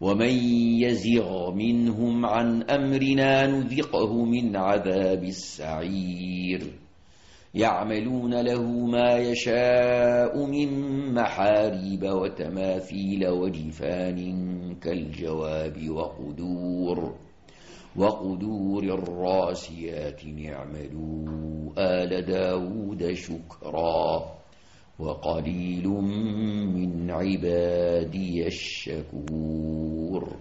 ومن يزغ منهم عن أمرنا نذقه من عذاب السعير. يعملون له ما يشاء من محاريب وتماثيل وجفان كالجواب وقدور وقدور الراسيات نعملوا آل داود شكرا. وقليل من عبادي الشكور.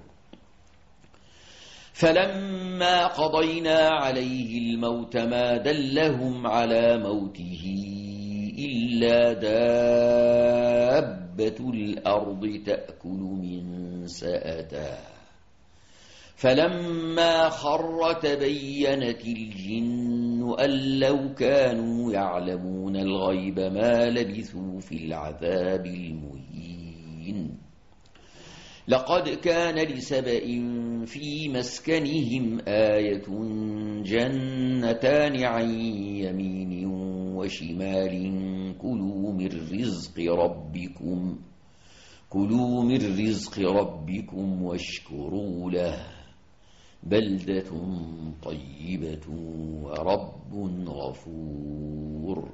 فلما قضينا عليه الموت ما دلهم على موته إلا دابة الأرض تأكل من سأته. فلما خر تبينت الجن أن لو كانوا يعلمون الغيب ما لبثوا في العذاب المهين. لقد كان لسبأ في مسكنهم آية جنتان عن يمين وشمال. كلوا من رزق ربكم كلوا من رزق ربكم واشكروا له. بلدة طيبة ورب غفور.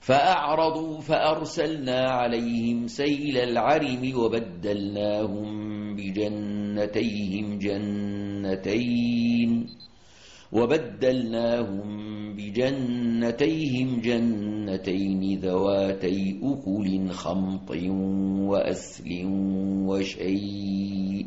فأعرضوا فأرسلنا عليهم سيل العرم وبدلناهم بجنتيهم جنتين وبدلناهم بجنتيهم جنتين ذواتي أكل خمط وأسل وشيء.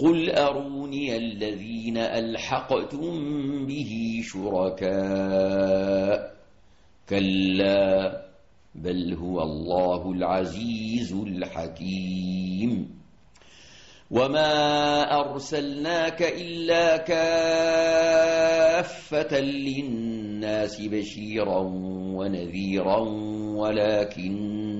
قل أروني الذين ألحقتم به شركاء كلا بل هو الله العزيز الحكيم وما أرسلناك إلا كافة للناس بشيرا ونذيرا ولكن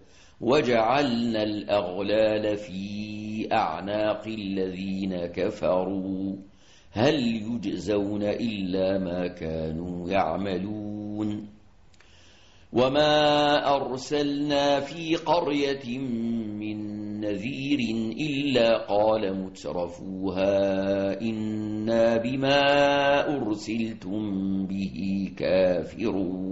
وجعلنا الأغلال في أعناق الذين كفروا. هل يجزون إلا ما كانوا يعملون؟ وما أرسلنا في قرية من نذير إلا قال مترفوها إنا بما أرسلتم به كافرون.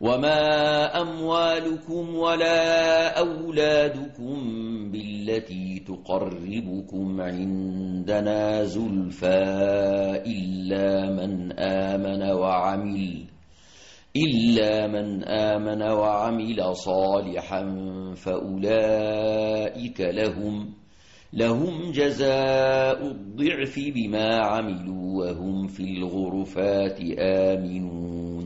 وما أموالكم ولا أولادكم بالتي تقربكم عندنا زلفى إلا من آمن وعمل إلا من آمن وعمل صالحا فأولئك لهم لهم جزاء الضعف بما عملوا وهم في الغرفات آمنون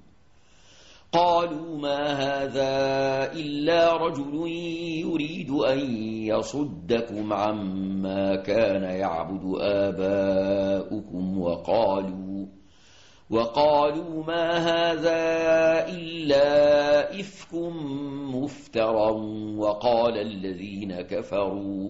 قالوا ما هذا إلا رجل يريد أن يصدكم عما كان يعبد آباؤكم وقالوا وقالوا ما هذا إلا إفك مفترا وقال الذين كفروا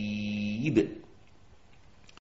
deed